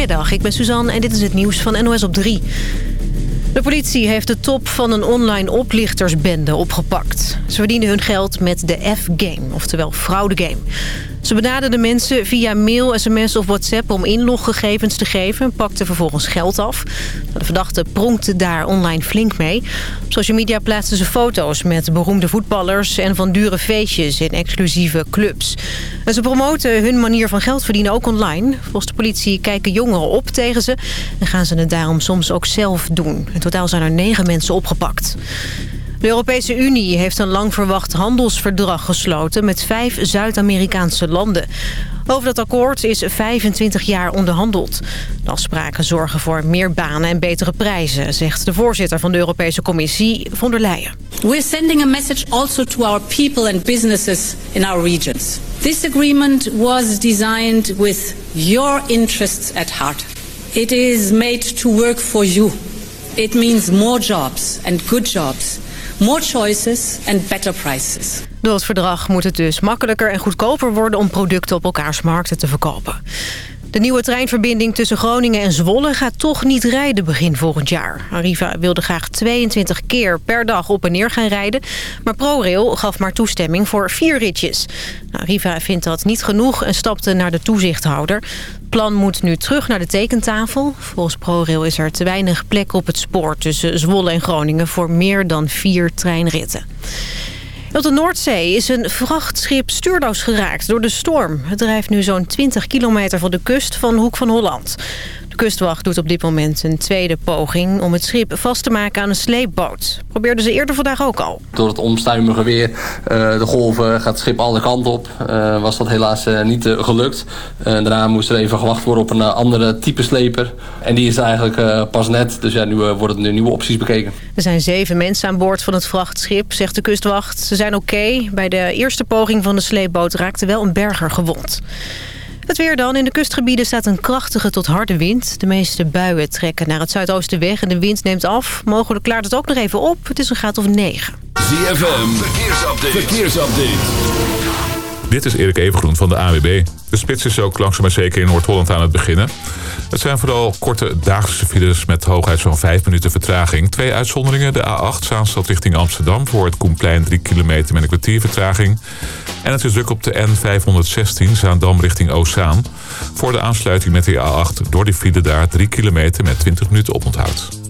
Goedemiddag, ik ben Suzanne en dit is het nieuws van NOS op 3. De politie heeft de top van een online oplichtersbende opgepakt. Ze verdienen hun geld met de F-game, oftewel fraudegame. Ze benaderden mensen via mail, sms of whatsapp om inloggegevens te geven... en pakten vervolgens geld af. De verdachte pronkte daar online flink mee. Op social media plaatsten ze foto's met beroemde voetballers... en van dure feestjes in exclusieve clubs. En ze promoten hun manier van geld verdienen ook online. Volgens de politie kijken jongeren op tegen ze... en gaan ze het daarom soms ook zelf doen. In totaal zijn er negen mensen opgepakt. De Europese Unie heeft een lang verwacht handelsverdrag gesloten met vijf Zuid-Amerikaanse landen. Over dat akkoord is 25 jaar onderhandeld. De afspraken zorgen voor meer banen en betere prijzen, zegt de voorzitter van de Europese Commissie, von der Leyen. We're sending a message also to our people and businesses in our regions. This agreement was designed with your interests at heart. It is made to work for you. It means more jobs and good jobs more choices and better prices. Door het verdrag moet het dus makkelijker en goedkoper worden... om producten op elkaars markten te verkopen. De nieuwe treinverbinding tussen Groningen en Zwolle gaat toch niet rijden begin volgend jaar. Arriva wilde graag 22 keer per dag op en neer gaan rijden. Maar ProRail gaf maar toestemming voor vier ritjes. Arriva vindt dat niet genoeg en stapte naar de toezichthouder. Het plan moet nu terug naar de tekentafel. Volgens ProRail is er te weinig plek op het spoor tussen Zwolle en Groningen... voor meer dan vier treinritten. Op de Noordzee is een vrachtschip stuurloos geraakt door de storm. Het drijft nu zo'n 20 kilometer van de kust van Hoek van Holland kustwacht doet op dit moment een tweede poging... om het schip vast te maken aan een sleepboot. Probeerden ze eerder vandaag ook al. Door het onstuimige weer, uh, de golven, gaat het schip alle kanten op. Uh, was dat helaas uh, niet gelukt. daarna moest er even gewacht worden op een andere type sleper. En die is eigenlijk pas net. Dus ja, nu worden er nieuwe opties bekeken. Er zijn zeven mensen aan boord van het vrachtschip, zegt de kustwacht. Ze zijn oké. Bij de eerste poging van de sleepboot raakte wel een berger gewond. Het weer dan. In de kustgebieden staat een krachtige tot harde wind. De meeste buien trekken naar het zuidoosten weg en de wind neemt af. Mogelijk klaart het ook nog even op. Het is een graad of 9. ZFM, verkeersupdate. verkeersupdate. Dit is Erik Evengroen van de AWB. De spits is ook langzaam maar zeker in Noord-Holland aan het beginnen. Het zijn vooral korte dagelijkse files met hooguit zo'n 5 minuten vertraging. Twee uitzonderingen. De A8 Zaanstad richting Amsterdam voor het Koenplein 3 kilometer met een kwartier vertraging. En het is druk op de N516 Zaandam richting Oostzaan. Voor de aansluiting met de A8 door die file daar 3 kilometer met 20 minuten oponthoud.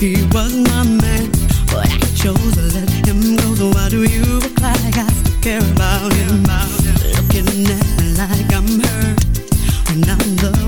He was my man? But I chose to let him go, so why do you act like I still care about him? Looking at me like I'm hurt when I'm the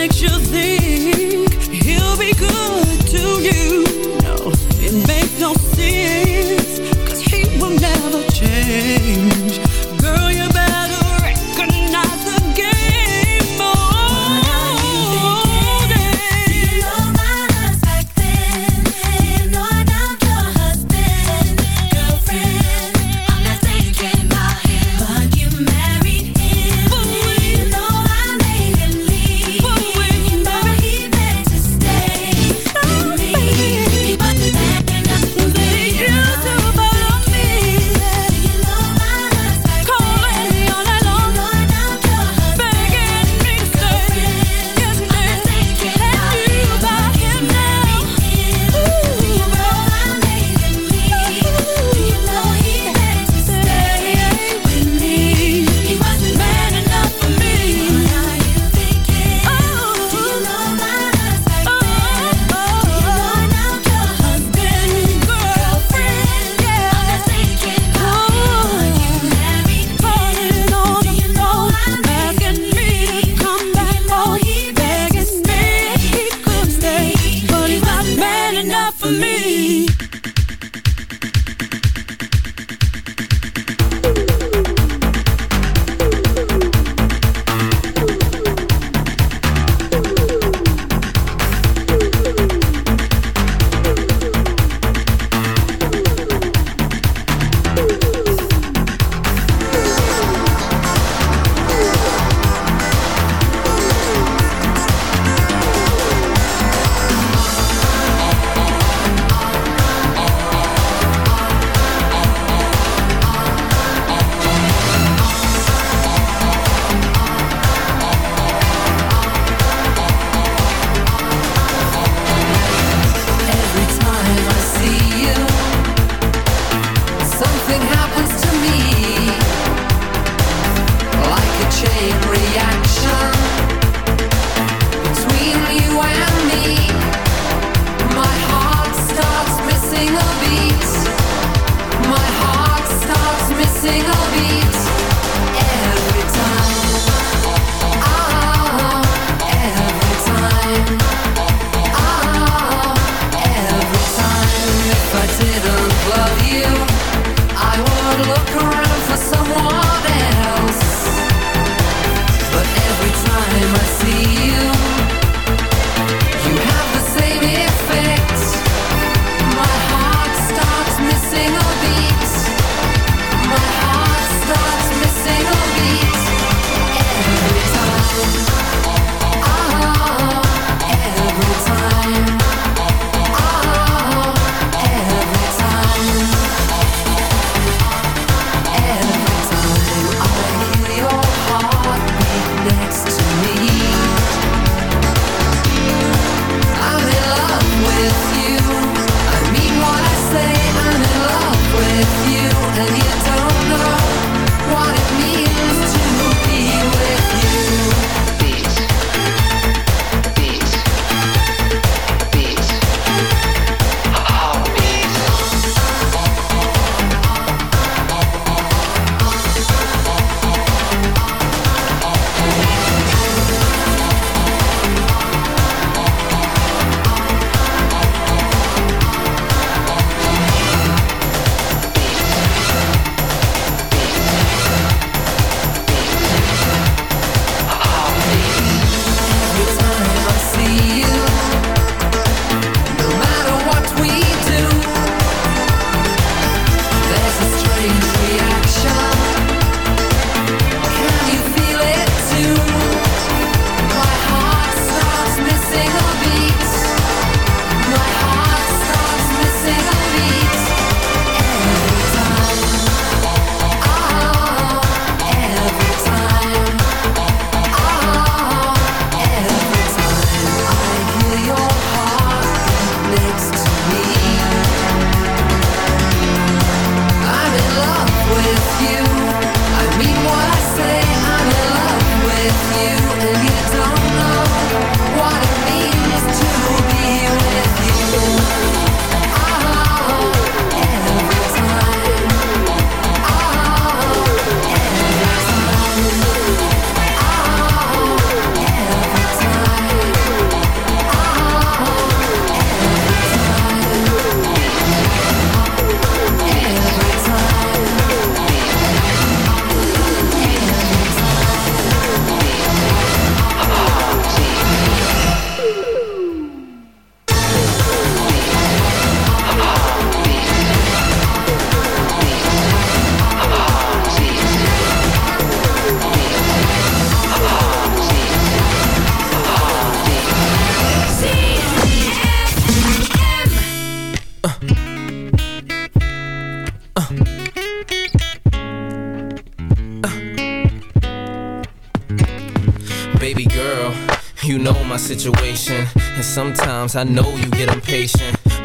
makes you think. Baby girl, you know my situation. And sometimes I know you get impatient.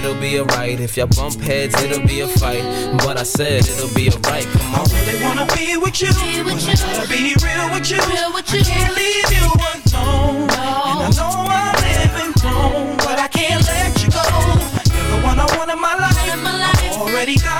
It'll be alright if y'all bump heads, it'll be a fight. But I said it'll be alright. Come on. I really wanna be with you. Wanna be real with you. I can't leave you alone. And I know I'm living wrong, but I can't let you go. You're the one I want in my life. Already got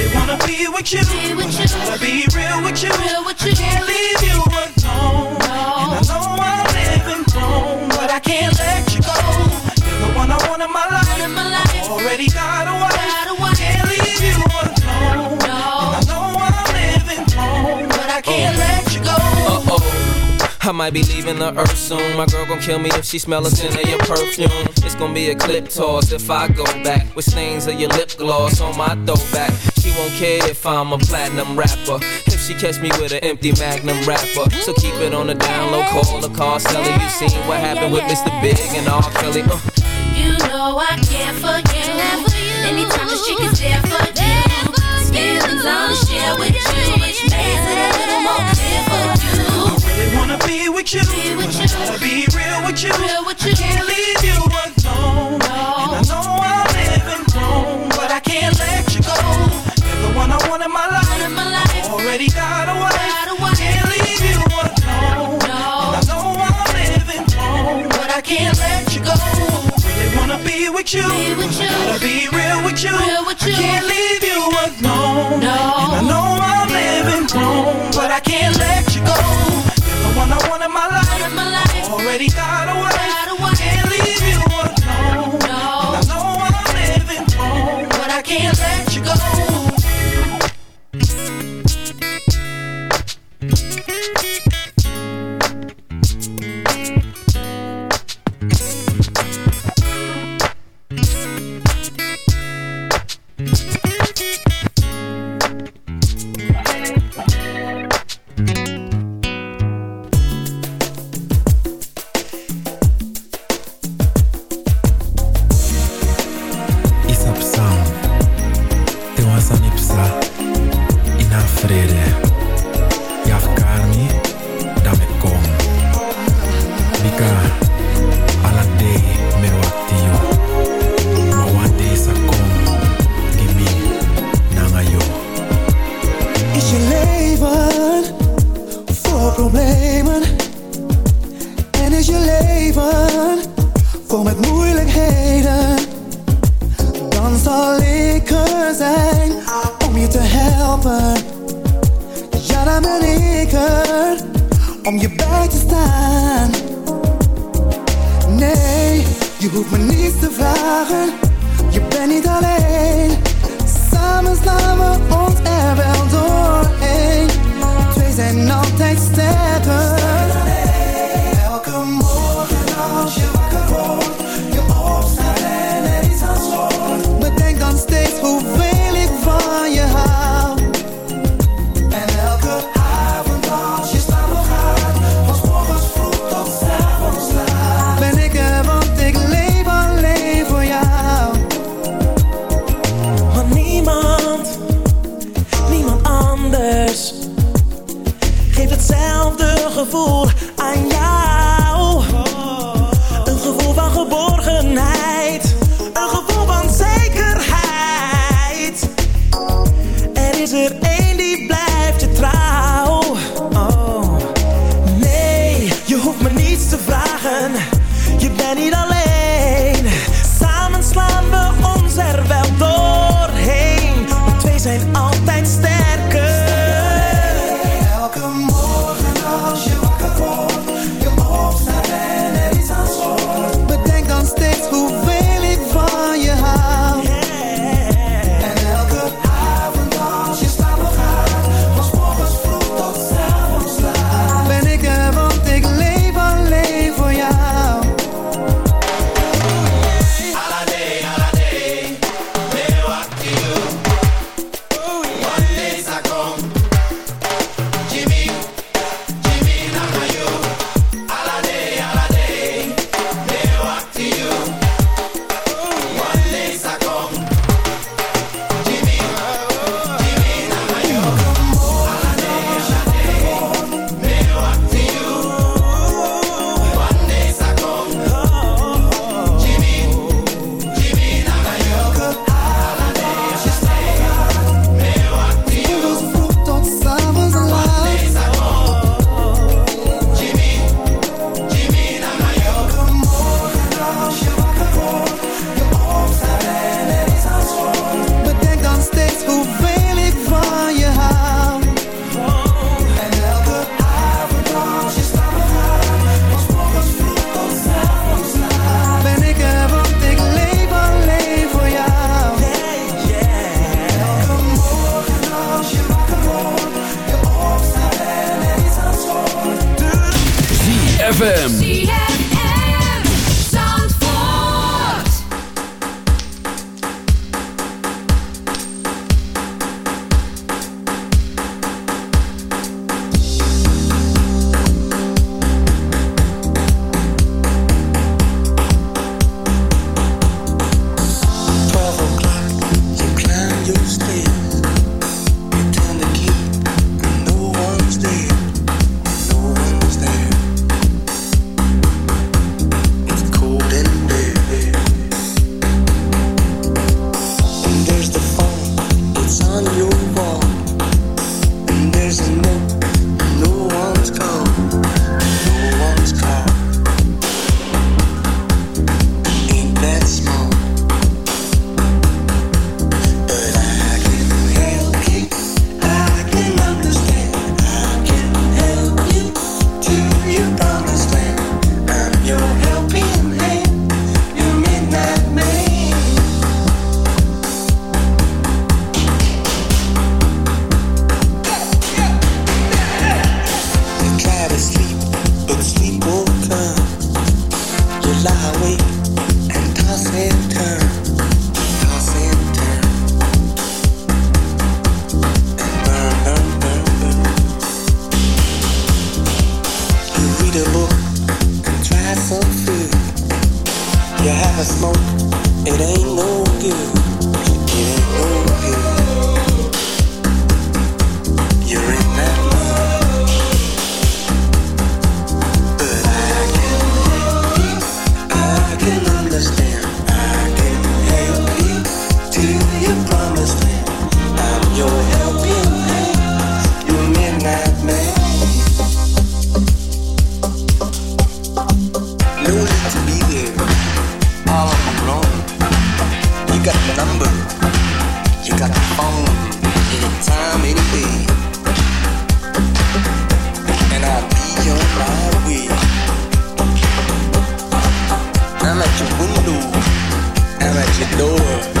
Really wanna be with you. Wanna be real with you. I can't leave you alone. And I know I'm living wrong, but I can't let you go. You're the one I want in my life. Already got a wife. Can't leave you alone. And I know I'm living wrong, but I can't let you go. Uh oh. I might be leaving the earth soon. My girl gon' kill me if she smell a scent of your perfume. It's gon' be a clip toss if I go back with stains of your lip gloss on my throwback. She won't care if I'm a platinum rapper. If she catch me with an empty magnum wrapper. So keep it on the down low, call the car seller. You seen what happened with Mr. Big and R. Kelly. Uh. You know I care for you. Anytime a chick is there for you. Feelings I'll share with you. Which makes it a little more clear for you. I really wanna be with you. Wanna be real with you. I can't leave you alone. And I know I'm living wrong, but I can't let one I want in my life. Already got a wife. Can't leave you alone. And I know I'm living wrong, but I can't let you go. Really wanna be with you. Gotta be real with you. I can't leave you alone. No. And I know I'm living wrong, but I can't let you go. You're the one I want in my life. Already got a wife. Na I'm at your window, I'm at door.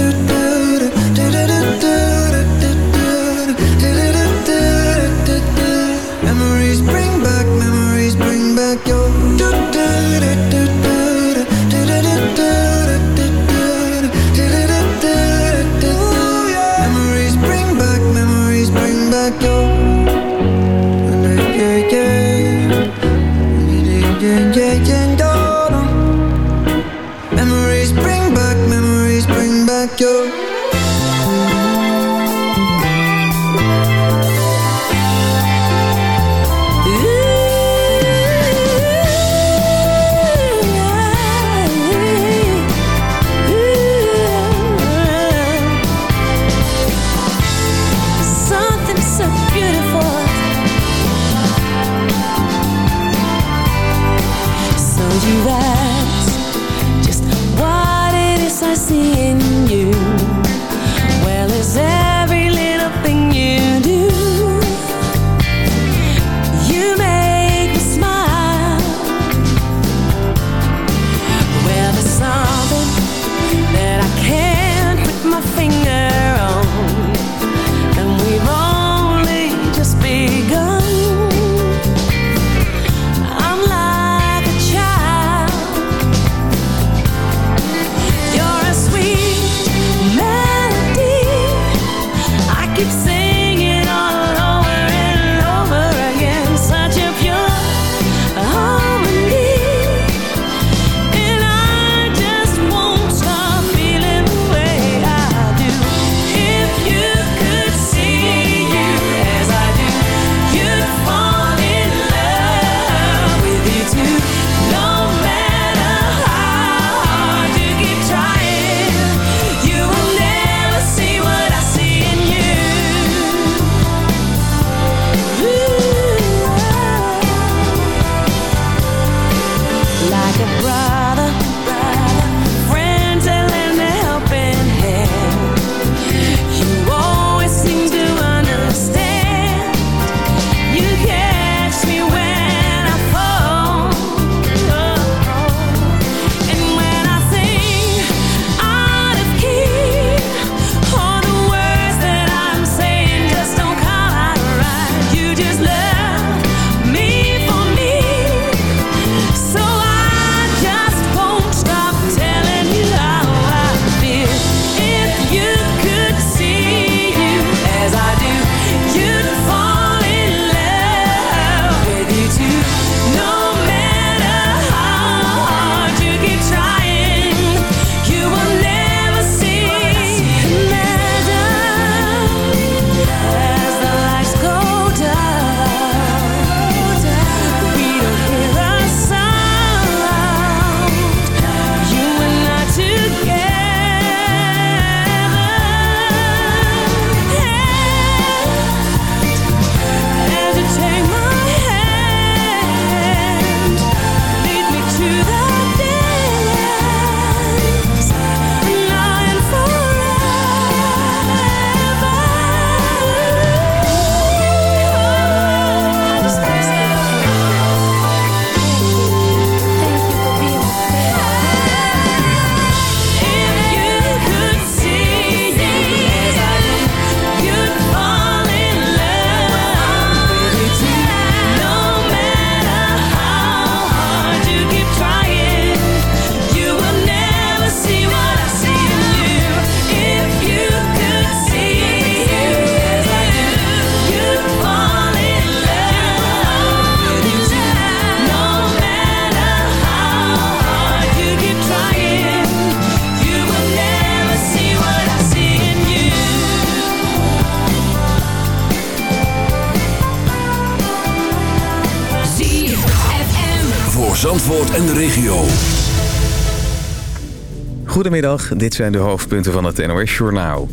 Goedemiddag, dit zijn de hoofdpunten van het NOS-journaal.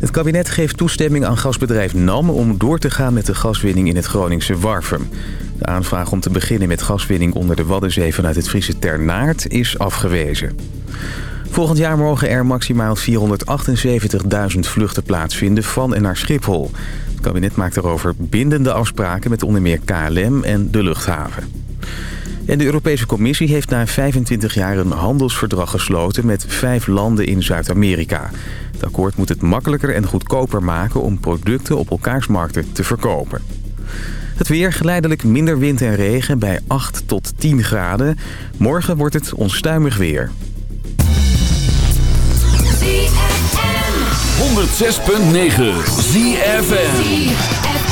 Het kabinet geeft toestemming aan gasbedrijf NAM om door te gaan met de gaswinning in het Groningse Warfum. De aanvraag om te beginnen met gaswinning onder de Waddenzee vanuit het Friese Ternaert is afgewezen. Volgend jaar mogen er maximaal 478.000 vluchten plaatsvinden van en naar Schiphol. Het kabinet maakt daarover bindende afspraken met onder meer KLM en de luchthaven. En de Europese Commissie heeft na 25 jaar een handelsverdrag gesloten met vijf landen in Zuid-Amerika. Het akkoord moet het makkelijker en goedkoper maken om producten op elkaars markten te verkopen. Het weer geleidelijk minder wind en regen bij 8 tot 10 graden. Morgen wordt het onstuimig weer. 106.9 ZFM.